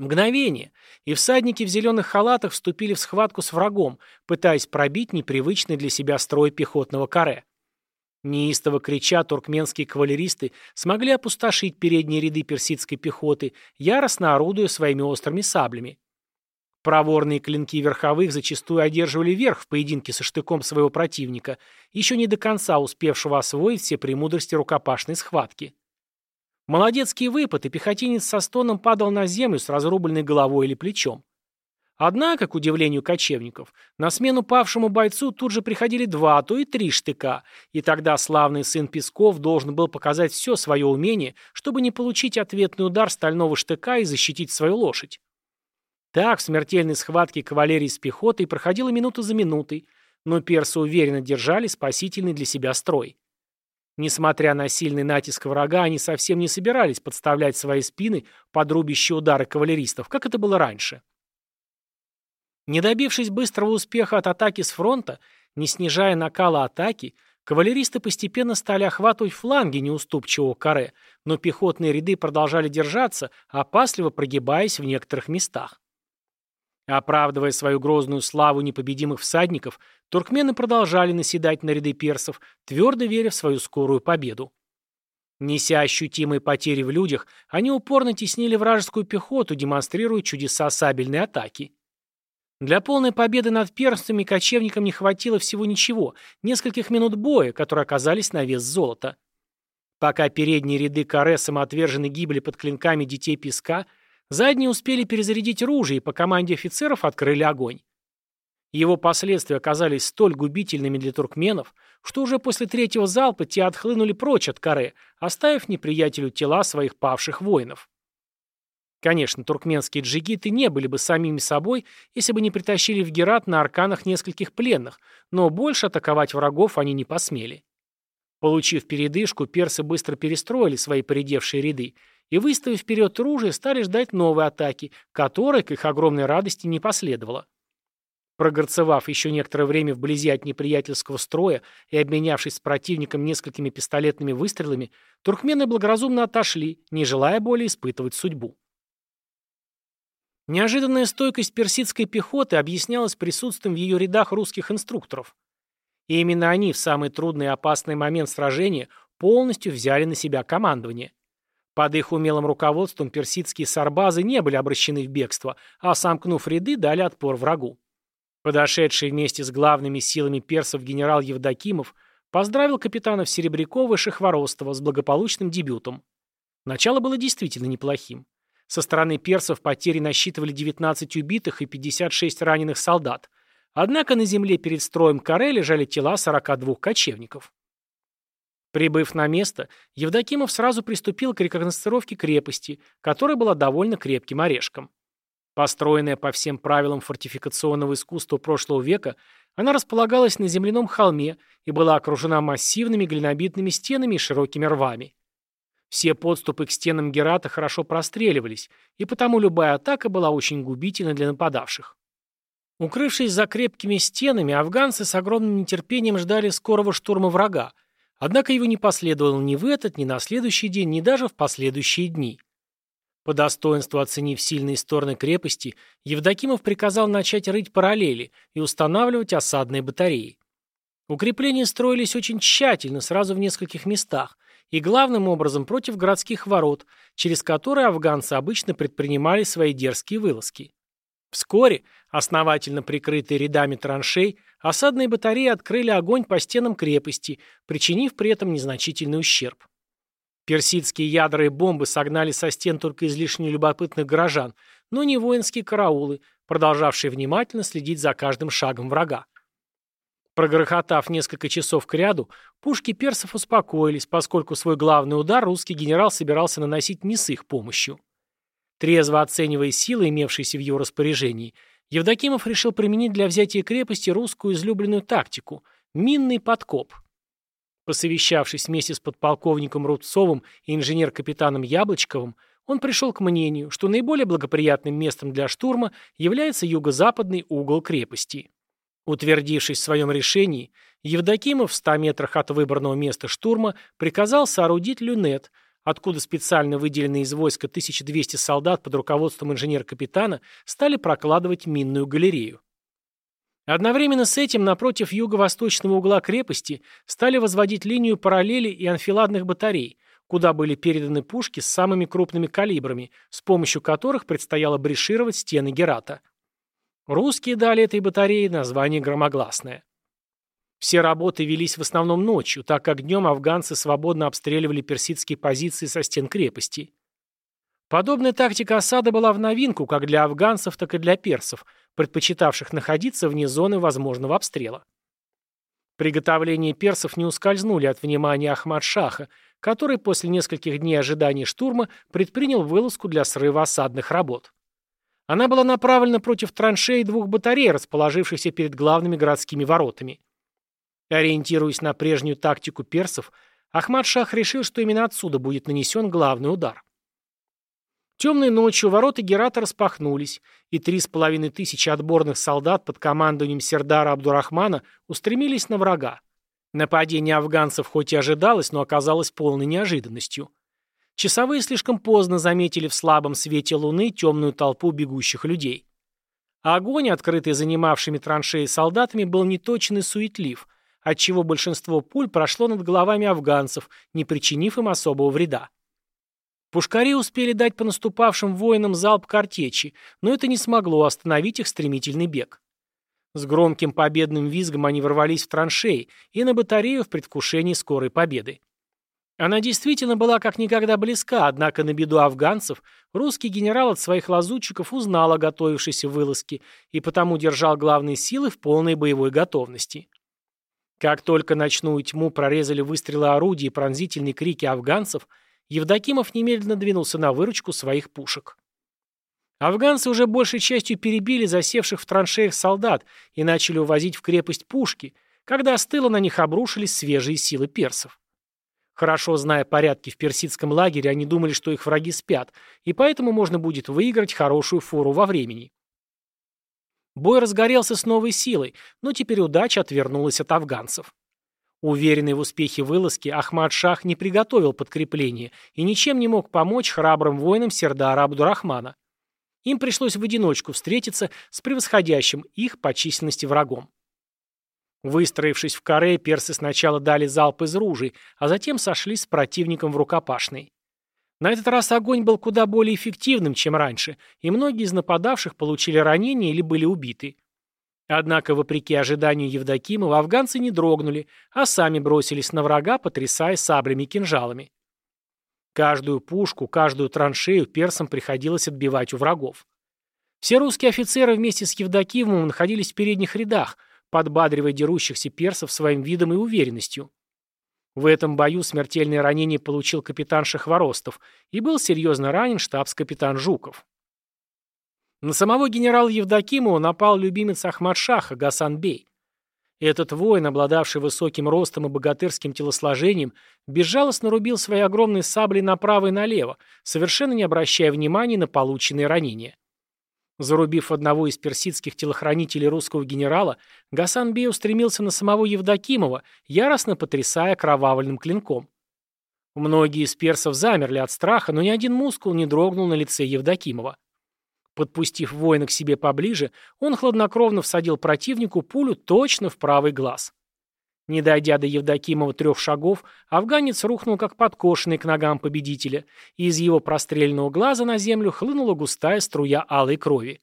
Мгновение, и всадники в зеленых халатах вступили в схватку с врагом, пытаясь пробить непривычный для себя строй пехотного каре. Неистово крича, туркменские кавалеристы смогли опустошить передние ряды персидской пехоты, яростно орудуя своими острыми саблями. Проворные клинки верховых зачастую одерживали верх в поединке со штыком своего противника, еще не до конца успевшего освоить все премудрости рукопашной схватки. Молодецкий выпад, и пехотинец со стоном падал на землю с разрубленной головой или плечом. Однако, к удивлению кочевников, на смену павшему бойцу тут же приходили два, а то и три штыка, и тогда славный сын Песков должен был показать все свое умение, чтобы не получить ответный удар стального штыка и защитить свою лошадь. Так, в смертельной схватке кавалерии с пехотой проходила минута за минутой, но персы уверенно держали спасительный для себя строй. Несмотря на сильный натиск врага, они совсем не собирались подставлять свои спины под рубящие удары кавалеристов, как это было раньше. Не добившись быстрого успеха от атаки с фронта, не снижая накала атаки, кавалеристы постепенно стали охватывать фланги неуступчивого каре, но пехотные ряды продолжали держаться, опасливо прогибаясь в некоторых местах. Оправдывая свою грозную славу непобедимых всадников, туркмены продолжали наседать на ряды персов, твердо веря в свою скорую победу. Неся ощутимые потери в людях, они упорно теснили вражескую пехоту, демонстрируя чудеса сабельной атаки. Для полной победы над перстами кочевникам не хватило всего ничего, нескольких минут боя, которые оказались на вес золота. Пока передние ряды каре самоотверженно гибли под клинками детей песка, задние успели перезарядить ружья и по команде офицеров открыли огонь. Его последствия оказались столь губительными для туркменов, что уже после третьего залпа те отхлынули прочь от каре, оставив неприятелю тела своих павших воинов. Конечно, туркменские джигиты не были бы самими собой, если бы не притащили в Герат на арканах нескольких пленных, но больше атаковать врагов они не посмели. Получив передышку, персы быстро перестроили свои поредевшие ряды и, выставив вперед оружие, стали ждать новой атаки, которой, к их огромной радости, не последовало. Прогорцевав еще некоторое время вблизи от неприятельского строя и обменявшись с противником несколькими пистолетными выстрелами, туркмены благоразумно отошли, не желая более испытывать судьбу. Неожиданная стойкость персидской пехоты объяснялась присутствием в ее рядах русских инструкторов. И именно они в самый трудный и опасный момент сражения полностью взяли на себя командование. Под их умелым руководством персидские сарбазы не были обращены в бегство, а, сомкнув ряды, дали отпор врагу. Подошедший вместе с главными силами персов генерал Евдокимов поздравил капитанов Серебрякова и Шехворостова с благополучным дебютом. Начало было действительно неплохим. Со стороны персов потери насчитывали 19 убитых и 56 раненых солдат. Однако на земле перед строем каре лежали тела 42 кочевников. Прибыв на место, Евдокимов сразу приступил к рекогносцировке крепости, которая была довольно крепким орешком. Построенная по всем правилам фортификационного искусства прошлого века, она располагалась на земляном холме и была окружена массивными глинобитными стенами и широкими рвами. Все подступы к стенам Герата хорошо простреливались, и потому любая атака была очень губительна для нападавших. Укрывшись за крепкими стенами, афганцы с огромным нетерпением ждали скорого штурма врага, однако его не последовало ни в этот, ни на следующий день, ни даже в последующие дни. По достоинству оценив сильные стороны крепости, Евдокимов приказал начать рыть параллели и устанавливать осадные батареи. Укрепления строились очень тщательно, сразу в нескольких местах, и главным образом против городских ворот, через которые афганцы обычно предпринимали свои дерзкие вылазки. Вскоре, основательно прикрытые рядами траншей, осадные батареи открыли огонь по стенам крепости, причинив при этом незначительный ущерб. Персидские ядра и бомбы согнали со стен только излишне любопытных горожан, но не воинские караулы, продолжавшие внимательно следить за каждым шагом врага. Прогрохотав несколько часов к ряду, пушки персов успокоились, поскольку свой главный удар русский генерал собирался наносить не с их помощью. Трезво оценивая силы, имевшиеся в его распоряжении, Евдокимов решил применить для взятия крепости русскую излюбленную тактику – минный подкоп. Посовещавшись вместе с подполковником Рудцовым и инженер-капитаном Яблочковым, он пришел к мнению, что наиболее благоприятным местом для штурма является юго-западный угол крепости. Утвердившись в своем решении, Евдокимов в ста метрах от выбранного места штурма приказал соорудить люнет, откуда специально выделенные из войска 1200 солдат под руководством инженер-капитана стали прокладывать минную галерею. Одновременно с этим напротив юго-восточного угла крепости стали возводить линию параллели и анфиладных батарей, куда были переданы пушки с самыми крупными калибрами, с помощью которых предстояло брешировать стены Герата. Русские дали этой батарее название громогласное. Все работы велись в основном ночью, так как днем афганцы свободно обстреливали персидские позиции со стен крепости. Подобная тактика осады была в новинку как для афганцев, так и для персов, предпочитавших находиться вне зоны возможного обстрела. Приготовления персов не ускользнули от внимания Ахмад-Шаха, который после нескольких дней ожидания штурма предпринял вылазку для срыва осадных работ. Она была направлена против траншей двух батарей, расположившихся перед главными городскими воротами. Ориентируясь на прежнюю тактику персов, Ахмад-Шах решил, что именно отсюда будет нанесен главный удар. Темной ночью ворота Герата распахнулись, и три с половиной тысячи отборных солдат под командованием Сердара Абдурахмана устремились на врага. Нападение афганцев хоть и ожидалось, но оказалось полной неожиданностью. Часовые слишком поздно заметили в слабом свете луны темную толпу бегущих людей. Огонь, открытый занимавшими траншеи солдатами, был неточен и суетлив – отчего большинство пуль прошло над головами афганцев, не причинив им особого вреда. Пушкари успели дать по наступавшим воинам залп картечи, но это не смогло остановить их стремительный бег. С громким победным визгом они ворвались в траншеи и на батарею в предвкушении скорой победы. Она действительно была как никогда близка, однако на беду афганцев русский генерал от своих лазутчиков узнал о готовившейся вылазке и потому держал главные силы в полной боевой готовности. Как только ночную тьму прорезали выстрелы орудий и пронзительные крики афганцев, Евдокимов немедленно двинулся на выручку своих пушек. Афганцы уже большей частью перебили засевших в траншеях солдат и начали увозить в крепость пушки, когда с тыла на них обрушились свежие силы персов. Хорошо зная порядки в персидском лагере, они думали, что их враги спят, и поэтому можно будет выиграть хорошую фору во времени. Бой разгорелся с новой силой, но теперь удача отвернулась от афганцев. Уверенный в успехе вылазки, Ахмад Шах не приготовил подкрепление и ничем не мог помочь храбрым воинам Сердара Абдурахмана. Им пришлось в одиночку встретиться с превосходящим их по численности врагом. Выстроившись в каре, персы сначала дали залп из ружей, а затем сошлись с противником в рукопашной. На этот раз огонь был куда более эффективным, чем раньше, и многие из нападавших получили ранения или были убиты. Однако, вопреки ожиданию Евдокимова, афганцы не дрогнули, а сами бросились на врага, потрясая саблями и кинжалами. Каждую пушку, каждую траншею персам приходилось отбивать у врагов. Все русские офицеры вместе с Евдокимовым находились в передних рядах, подбадривая дерущихся персов своим видом и уверенностью. В этом бою смертельное ранение получил капитан Шахворостов и был серьезно ранен штабс-капитан Жуков. На самого генерала Евдокимова напал любимец Ахмад-Шаха Гасан Бей. Этот воин, обладавший высоким ростом и богатырским телосложением, безжалостно рубил свои огромные сабли направо и налево, совершенно не обращая внимания на полученные ранения. Зарубив одного из персидских телохранителей русского генерала, Гасан Бей устремился на самого Евдокимова, яростно потрясая кровавленным клинком. Многие из персов замерли от страха, но ни один мускул не дрогнул на лице Евдокимова. Подпустив воина к себе поближе, он хладнокровно всадил противнику пулю точно в правый глаз. Не дойдя до Евдокимова трех шагов, афганец рухнул как подкошенный к ногам победителя, и из его простреленного глаза на землю хлынула густая струя алой крови.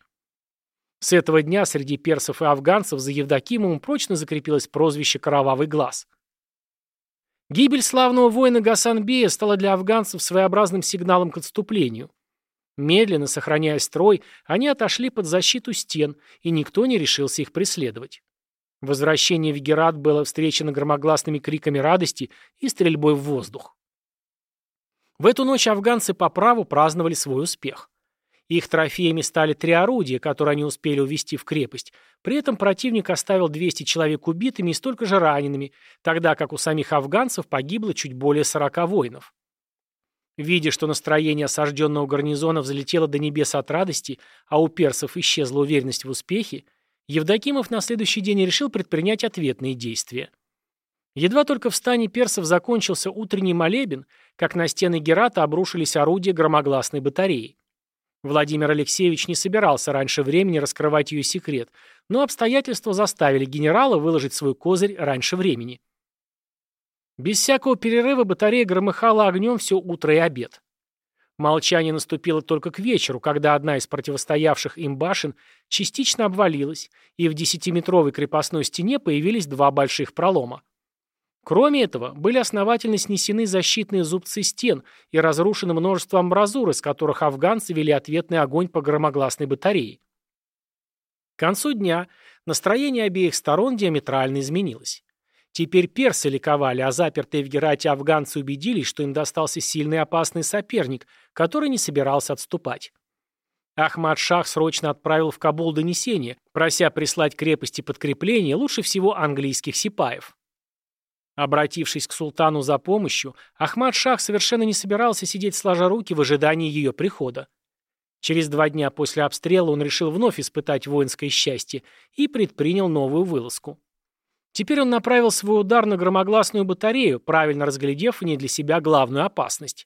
С этого дня среди персов и афганцев за Евдокимовым прочно закрепилось прозвище «Кровавый глаз». Гибель славного воина Гасанбея стала для афганцев своеобразным сигналом к отступлению. Медленно, сохраняя строй, они отошли под защиту стен, и никто не решился их преследовать. Возвращение в Герат было встречено громогласными криками радости и стрельбой в воздух. В эту ночь афганцы по праву праздновали свой успех. Их трофеями стали три орудия, которые они успели увести в крепость. При этом противник оставил 200 человек убитыми и столько же ранеными, тогда как у самих афганцев погибло чуть более 40 воинов. Видя, что настроение осажденного гарнизона взлетело до небес от радости, а у персов исчезла уверенность в успехе, Евдокимов на следующий день решил предпринять ответные действия. Едва только в стане персов закончился утренний молебен, как на стены Герата обрушились орудия громогласной батареи. Владимир Алексеевич не собирался раньше времени раскрывать ее секрет, но обстоятельства заставили генерала выложить свой козырь раньше времени. Без всякого перерыва батарея громыхала огнем все утро и обед. Молчание наступило только к вечеру, когда одна из противостоявших им башен частично обвалилась, и в десятиметровой крепостной стене появились два больших пролома. Кроме этого, были основательно снесены защитные зубцы стен и разрушено множество амбразур, из которых афганцы вели ответный огонь по громогласной батарее. К концу дня настроение обеих сторон диаметрально изменилось. Теперь персы ликовали, а запертые в Герате афганцы убедились, что им достался сильный опасный соперник, который не собирался отступать. Ахмад Шах срочно отправил в Кабул донесение, прося прислать крепости подкрепления, лучше всего английских сипаев. Обратившись к султану за помощью, Ахмад Шах совершенно не собирался сидеть сложа руки в ожидании ее прихода. Через два дня после обстрела он решил вновь испытать воинское счастье и предпринял новую вылазку. Теперь он направил свой удар на громогласную батарею, правильно разглядев в ней для себя главную опасность.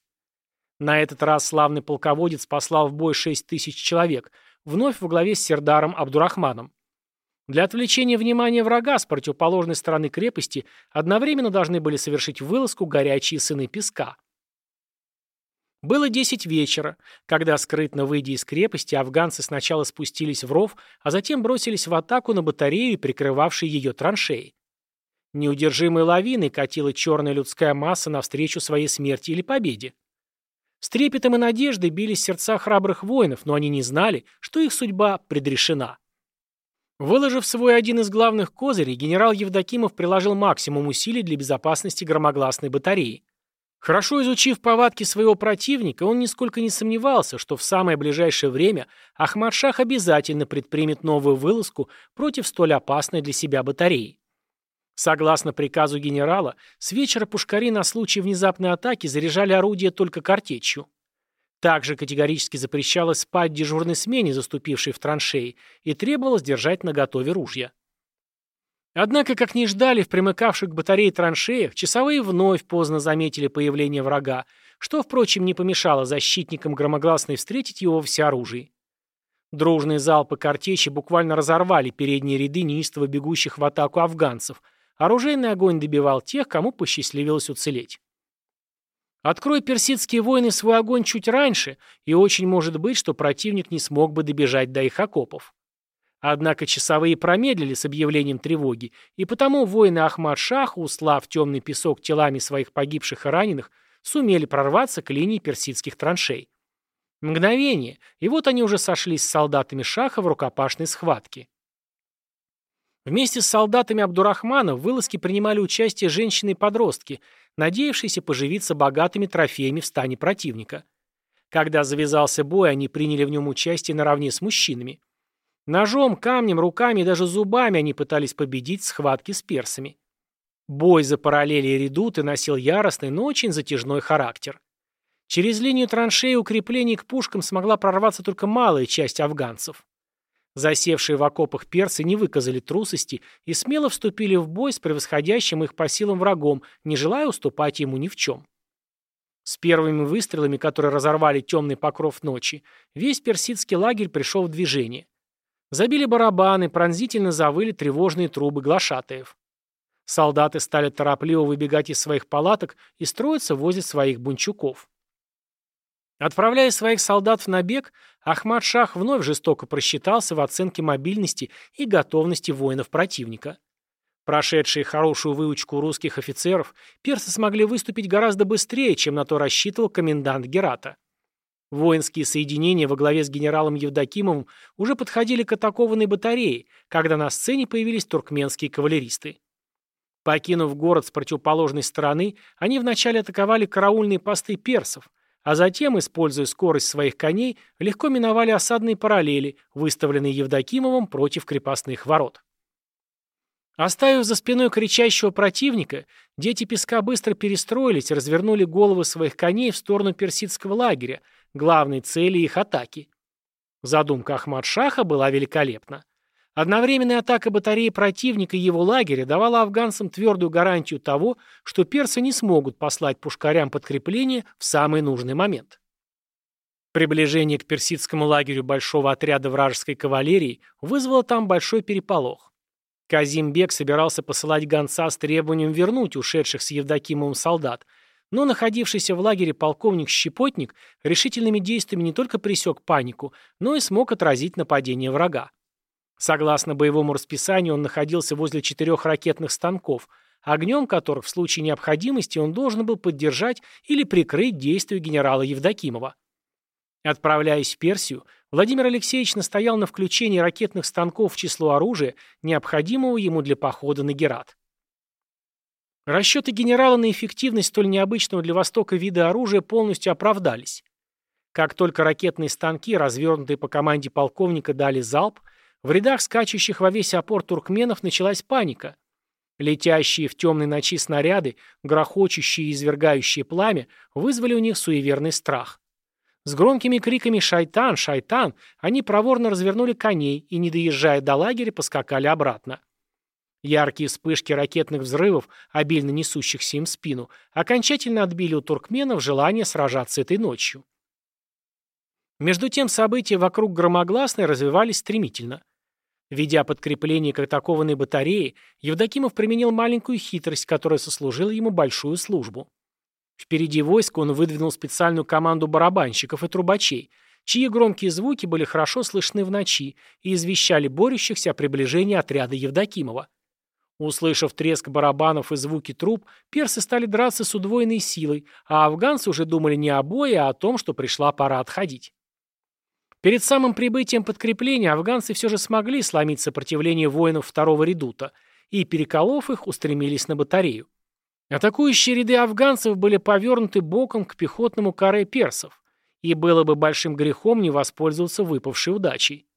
На этот раз славный полководец послал в бой 6 тысяч человек, вновь во главе с Сердаром Абдурахманом. Для отвлечения внимания врага с противоположной стороны крепости одновременно должны были совершить вылазку горячие сыны песка. Было десять вечера, когда, скрытно выйдя из крепости, афганцы сначала спустились в ров, а затем бросились в атаку на батарею, прикрывавшей ее траншеи. Неудержимой лавиной катила черная людская масса навстречу своей смерти или победе. С трепетом и надеждой бились сердца храбрых воинов, но они не знали, что их судьба предрешена. Выложив свой один из главных козырей, генерал Евдокимов приложил максимум усилий для безопасности громогласной батареи. Хорошо изучив повадки своего противника, он нисколько не сомневался, что в самое ближайшее время Ахмад-Шах обязательно предпримет новую вылазку против столь опасной для себя батареи. Согласно приказу генерала, с вечера пушкари на случай внезапной атаки заряжали орудия только картечью. Также категорически запрещалось спать дежурной смене, заступившей в траншеи, и требовалось держать наготове ружья. Однако, как не ждали в примыкавших к батарее траншеях, часовые вновь поздно заметили появление врага, что, впрочем, не помешало защитникам громогласной встретить его всеоружии. Дружные залпы картечи буквально разорвали передние ряды неистово бегущих в атаку афганцев. Оружейный огонь добивал тех, кому посчастливилось уцелеть. Открой персидские воины свой огонь чуть раньше, и очень может быть, что противник не смог бы добежать до их окопов. Однако часовые промедлили с объявлением тревоги, и потому воины Ахмад-Шаха, услав темный песок телами своих погибших и раненых, сумели прорваться к линии персидских траншей. Мгновение, и вот они уже сошлись с солдатами Шаха в рукопашной схватке. Вместе с солдатами Абдурахмана в вылазке принимали участие женщины и подростки, надеявшиеся поживиться богатыми трофеями в стане противника. Когда завязался бой, они приняли в нем участие наравне с мужчинами. Ножом, камнем, руками и даже зубами они пытались победить в схватке с персами. Бой за параллели и редуты носил яростный, но очень затяжной характер. Через линию траншеи укреплений к пушкам смогла прорваться только малая часть афганцев. Засевшие в окопах персы не выказали трусости и смело вступили в бой с превосходящим их по силам врагом, не желая уступать ему ни в чем. С первыми выстрелами, которые разорвали темный покров ночи, весь персидский лагерь пришел в движение. Забили барабаны, пронзительно завыли тревожные трубы глашатаев. Солдаты стали торопливо выбегать из своих палаток и строиться возле своих бунчуков. Отправляя своих солдат в набег, Ахмад Шах вновь жестоко просчитался в оценке мобильности и готовности воинов противника. Прошедшие хорошую выучку русских офицеров, персы смогли выступить гораздо быстрее, чем на то рассчитывал комендант Герата. Воинские соединения во главе с генералом Евдокимовым уже подходили к атакованной батарее, когда на сцене появились туркменские кавалеристы. Покинув город с противоположной стороны, они вначале атаковали караульные посты персов, а затем, используя скорость своих коней, легко миновали осадные параллели, выставленные Евдокимовым против крепостных ворот. Оставив за спиной кричащего противника, дети песка быстро перестроились и развернули головы своих коней в сторону персидского лагеря, главной цели их атаки. Задумка Ахмад-Шаха была великолепна. Одновременная атака батареи противника и его лагеря давала афганцам твердую гарантию того, что персы не смогут послать пушкарям подкрепление в самый нужный момент. Приближение к персидскому лагерю большого отряда вражеской кавалерии вызвало там большой переполох. Казимбек собирался посылать гонца с требованием вернуть ушедших с Евдокимовым солдат, но находившийся в лагере полковник Щепотник решительными действиями не только пресек панику, но и смог отразить нападение врага. Согласно боевому расписанию, он находился возле четырех ракетных станков, огнем которых в случае необходимости он должен был поддержать или прикрыть действия генерала Евдокимова. Отправляясь в Персию, Владимир Алексеевич настоял на включении ракетных станков в число оружия, необходимого ему для похода на Герат. Расчеты генерала на эффективность столь необычного для Востока вида оружия полностью оправдались. Как только ракетные станки, развернутые по команде полковника, дали залп, в рядах скачущих во весь опор туркменов началась паника. Летящие в темной ночи снаряды, грохочущие и извергающие пламя, вызвали у них суеверный страх. С громкими криками «Шайтан! Шайтан!» они проворно развернули коней и, не доезжая до лагеря, поскакали обратно. Яркие вспышки ракетных взрывов, обильно несущихся им спину, окончательно отбили у туркменов желание сражаться этой ночью. Между тем события вокруг громогласной развивались стремительно. Ведя подкрепление к атакованной батарее, Евдокимов применил маленькую хитрость, которая сослужила ему большую службу. Впереди войска он выдвинул специальную команду барабанщиков и трубачей, чьи громкие звуки были хорошо слышны в ночи и извещали борющихся о приближении отряда Евдокимова. Услышав треск барабанов и звуки труб, персы стали драться с удвоенной силой, а афганцы уже думали не о бое, а о том, что пришла пора отходить. Перед самым прибытием подкрепления афганцы все же смогли сломить сопротивление воинов второго редута и, переколов их, устремились на батарею. Атакующие ряды афганцев были повернуты боком к пехотному каре персов, и было бы большим грехом не воспользоваться выпавшей удачей.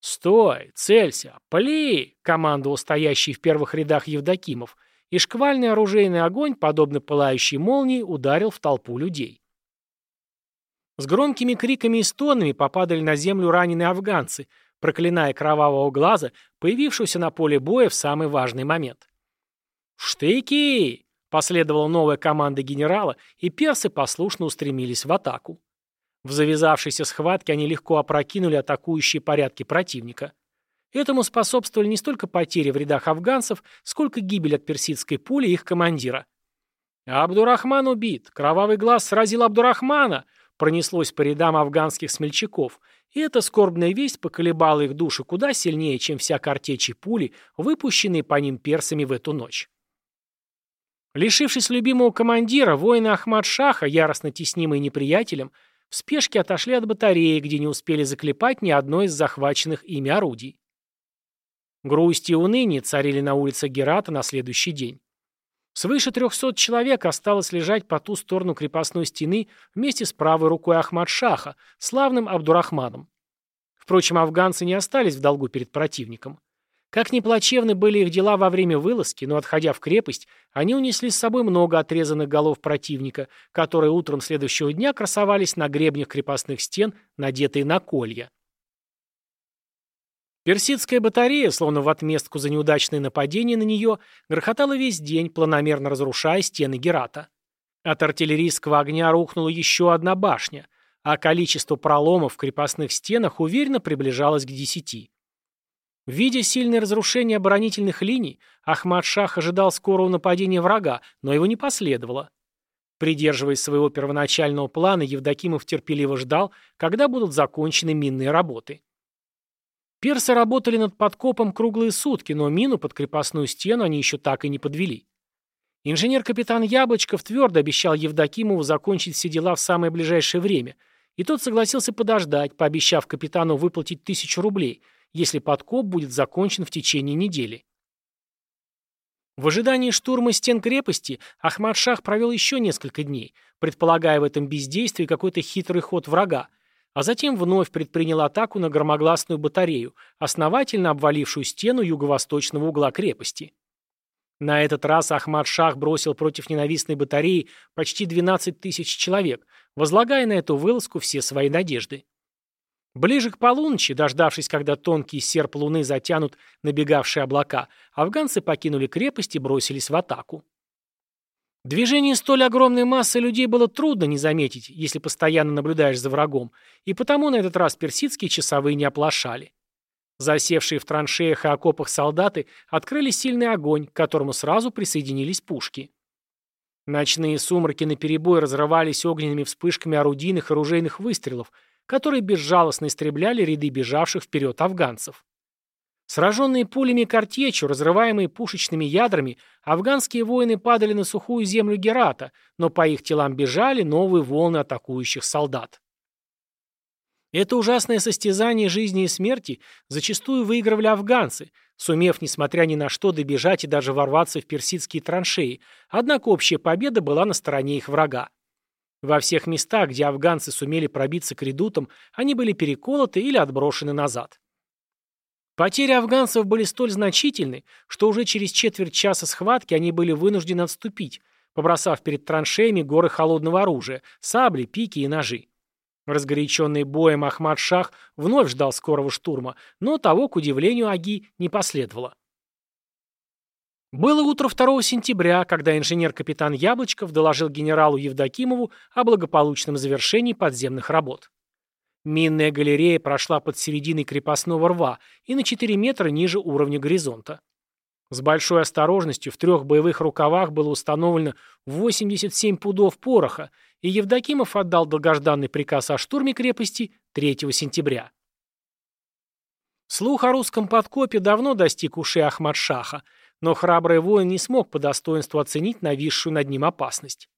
«Стой! Целься! Пали!» — командовал стоящий в первых рядах Евдокимов, и шквальный оружейный огонь, подобно пылающей молнии, ударил в толпу людей. С громкими криками и стонами попадали на землю раненые афганцы, проклиная кровавого глаза, появившегося на поле боя в самый важный момент. «Штыки!» — последовала новая команда генерала, и персы послушно устремились в атаку. В завязавшейся схватке они легко опрокинули атакующие порядки противника. Этому способствовали не столько потери в рядах афганцев, сколько гибель от персидской пули их командира. «Абдурахман убит! Кровавый глаз сразил Абдурахмана!» Пронеслось по рядам афганских смельчаков, и эта скорбная весть поколебала их души куда сильнее, чем вся картечь и пули, выпущенные по ним персами в эту ночь. Лишившись любимого командира, воины Ахмад-Шаха, яростно теснимые неприятелем, в спешке отошли от батареи, где не успели заклепать ни одно из захваченных ими орудий. Грусть и уныние царили на улицах Герата на следующий день. Свыше 300 человек осталось лежать по ту сторону крепостной стены вместе с правой рукой Ахмад-Шаха, славным Абдурахманом. Впрочем, афганцы не остались в долгу перед противником. Как ни плачевны были их дела во время вылазки, но, отходя в крепость, они унесли с собой много отрезанных голов противника, которые утром следующего дня красовались на гребнях крепостных стен, надетые на колья. Персидская батарея, словно в отместку за неудачное нападение на нее, грохотала весь день, планомерно разрушая стены Герата. От артиллерийского огня рухнула еще одна башня, а количество проломов в крепостных стенах уверенно приближалось к десяти. Видя сильное разрушение оборонительных линий, Ахмад-Шах ожидал скорого нападения врага, но его не последовало. Придерживаясь своего первоначального плана, Евдокимов терпеливо ждал, когда будут закончены минные работы. Персы работали над подкопом круглые сутки, но мину под крепостную стену они еще так и не подвели. Инженер-капитан Яблочков твердо обещал Евдокимову закончить все дела в самое ближайшее время, и тот согласился подождать, пообещав капитану выплатить тысячу рублей, если подкоп будет закончен в течение недели. В ожидании штурма стен крепости Ахмад-Шах провел еще несколько дней, предполагая в этом бездействии какой-то хитрый ход врага, а затем вновь предпринял атаку на громогласную батарею, основательно обвалившую стену юго-восточного угла крепости. На этот раз Ахмад-Шах бросил против ненавистной батареи почти 12 тысяч человек, возлагая на эту вылазку все свои надежды. Ближе к полуночи, дождавшись, когда тонкий серп луны затянут набегавшие облака, афганцы покинули крепость и бросились в атаку. Движение столь огромной массы людей было трудно не заметить, если постоянно наблюдаешь за врагом, и потому на этот раз персидские часовые не оплошали. Засевшие в траншеях и окопах солдаты открыли сильный огонь, к которому сразу присоединились пушки. Ночные сумраки наперебой разрывались огненными вспышками орудийных и оружейных выстрелов, которые безжалостно истребляли ряды бежавших вперед афганцев. Сраженные пулями картечью, разрываемые пушечными ядрами, афганские воины падали на сухую землю Герата, но по их телам бежали новые волны атакующих солдат. Это ужасное состязание жизни и смерти зачастую выигрывали афганцы, сумев, несмотря ни на что, добежать и даже ворваться в персидские траншеи, однако общая победа была на стороне их врага. Во всех местах, где афганцы сумели пробиться к редутам, они были переколоты или отброшены назад. Потери афганцев были столь значительны, что уже через четверть часа схватки они были вынуждены отступить, побросав перед траншеями горы холодного оружия, сабли, пики и ножи. Разгоряченный боем Ахмад Шах вновь ждал скорого штурма, но того, к удивлению Аги, не последовало. Было утро 2 сентября, когда инженер-капитан Яблочков доложил генералу Евдокимову о благополучном завершении подземных работ. Минная галерея прошла под серединой крепостного рва и на 4 метра ниже уровня горизонта. С большой осторожностью в трех боевых рукавах было установлено 87 пудов пороха, и Евдокимов отдал долгожданный приказ о штурме крепости 3 сентября. Слух о русском подкопе давно достиг ушей Ахмад-Шаха, но храбрый воин не смог по достоинству оценить нависшую над ним опасность.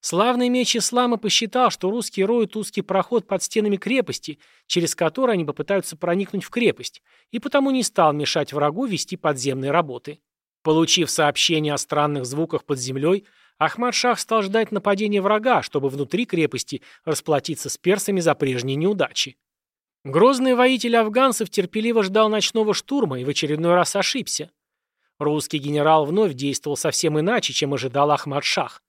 Славный меч Ислама посчитал, что русские роют узкий проход под стенами крепости, через который они попытаются проникнуть в крепость, и потому не стал мешать врагу вести подземные работы. Получив сообщение о странных звуках под землей, Ахмад-Шах стал ждать нападения врага, чтобы внутри крепости расплатиться с персами за прежние неудачи. Грозный воитель афганцев терпеливо ждал ночного штурма и в очередной раз ошибся. Русский генерал вновь действовал совсем иначе, чем ожидал Ахмад-Шах.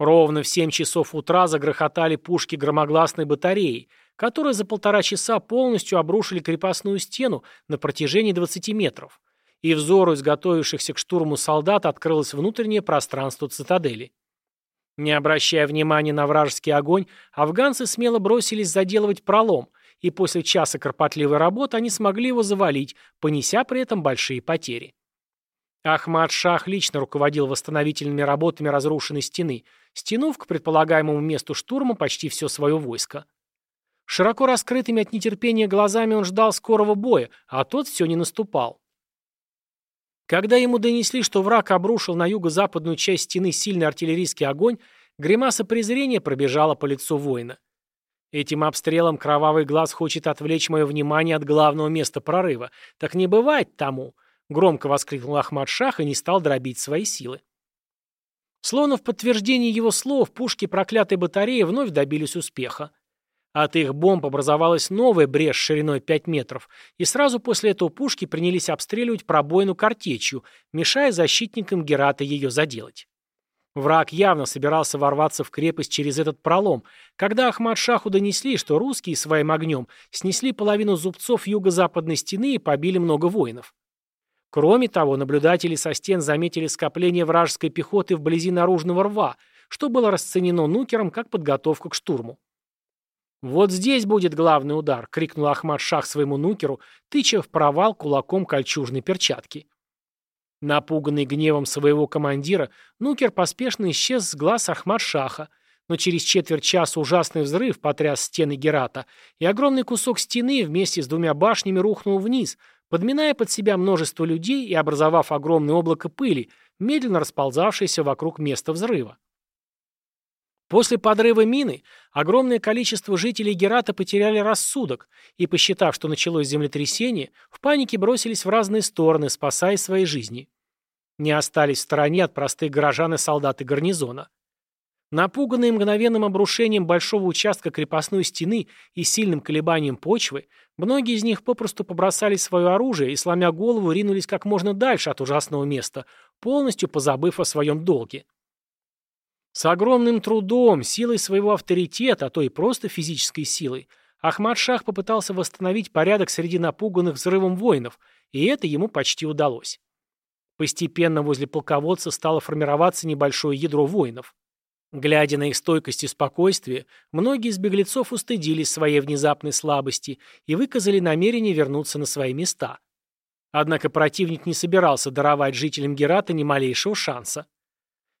Ровно в 7 часов утра загрохотали пушки громогласной батареи, которые за полтора часа полностью обрушили крепостную стену на протяжении 20 метров, и взору изготовившихся к штурму солдат открылось внутреннее пространство цитадели. Не обращая внимания на вражеский огонь, афганцы смело бросились заделывать пролом, и после часа кропотливой работы они смогли его завалить, понеся при этом большие потери. Ахмад Шах лично руководил восстановительными работами разрушенной стены, стянув к предполагаемому месту штурма почти все свое войско. Широко раскрытыми от нетерпения глазами он ждал скорого боя, а тот все не наступал. Когда ему донесли, что враг обрушил на юго-западную часть стены сильный артиллерийский огонь, гримаса презрения пробежала по лицу воина. Этим обстрелом кровавый глаз хочет отвлечь мое внимание от главного места прорыва. Так не бывает тому. Громко воскликнул Ахмад Шах и не стал дробить свои силы. Словно в подтверждение его слов, пушки проклятой батареи вновь добились успеха. От их бомб образовалась новая брешь шириной 5 метров, и сразу после этого пушки принялись обстреливать пробоину картечью, мешая защитникам Герата ее заделать. Враг явно собирался ворваться в крепость через этот пролом, когда Ахмад-Шаху донесли, что русские своим огнем снесли половину зубцов юго-западной стены и побили много воинов. Кроме того, наблюдатели со стен заметили скопление вражеской пехоты вблизи наружного рва, что было расценено Нукером как подготовка к штурму. «Вот здесь будет главный удар!» — крикнул Ахмад Шах своему Нукеру, тыча в провал кулаком кольчужной перчатки. Напуганный гневом своего командира, Нукер поспешно исчез с глаз Ахмад Шаха, но через четверть часа ужасный взрыв потряс стены Герата, и огромный кусок стены вместе с двумя башнями рухнул вниз, подминая под себя множество людей и образовав огромное облако пыли, медленно расползавшееся вокруг места взрыва. После подрыва мины огромное количество жителей Герата потеряли рассудок и, посчитав, что началось землетрясение, в панике бросились в разные стороны, спасая свои жизни. Не остались в стороне от простых горожан и солдаты гарнизона. Напуганные мгновенным обрушением большого участка крепостной стены и сильным колебанием почвы, многие из них попросту побросали свое оружие и, сломя голову, ринулись как можно дальше от ужасного места, полностью позабыв о своем долге. С огромным трудом, силой своего авторитета, а то и просто физической силой, Ахмад-Шах попытался восстановить порядок среди напуганных взрывом воинов, и это ему почти удалось. Постепенно возле полководца стало формироваться небольшое ядро воинов. Глядя на их стойкость и спокойствие, многие из беглецов устыдились своей внезапной слабости и выказали намерение вернуться на свои места. Однако противник не собирался даровать жителям Герата ни малейшего шанса.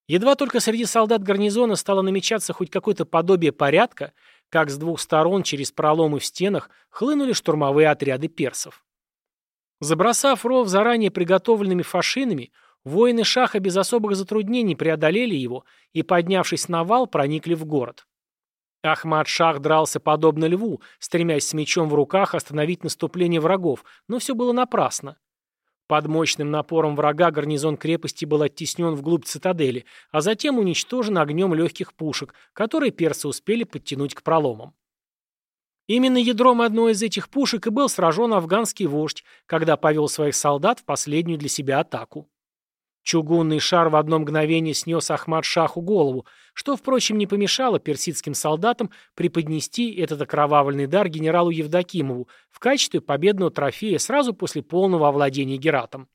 Едва только среди солдат гарнизона стало намечаться хоть какое-то подобие порядка, как с двух сторон через проломы в стенах хлынули штурмовые отряды персов. Забросав ров заранее приготовленными фашинами, воины Шаха без особых затруднений преодолели его и, поднявшись на вал, проникли в город. Ахмад Шах дрался подобно льву, стремясь с мечом в руках остановить наступление врагов, но все было напрасно. Под мощным напором врага гарнизон крепости был оттеснен вглубь цитадели, а затем уничтожен огнем легких пушек, которые персы успели подтянуть к проломам. Именно ядром одной из этих пушек и был сражен афганский вождь, когда повел своих солдат в последнюю для себя атаку. Чугунный шар в одно мгновение снес Ахмад-Шаху голову, что, впрочем, не помешало персидским солдатам преподнести этот окровавленный дар генералу Евдокимову в качестве победного трофея сразу после полного овладения Гератом.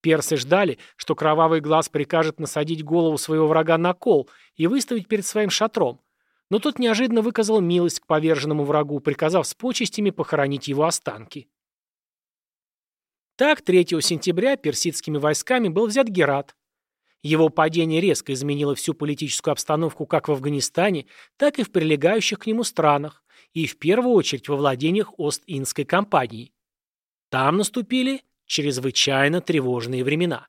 Персы ждали, что кровавый глаз прикажет насадить голову своего врага на кол и выставить перед своим шатром, но тот неожиданно выказал милость к поверженному врагу, приказав с почестями похоронить его останки. Так, 3 сентября персидскими войсками был взят Герат. Его падение резко изменило всю политическую обстановку как в Афганистане, так и в прилегающих к нему странах, и в первую очередь во владениях Ост-Индской компании. Там наступили чрезвычайно тревожные времена.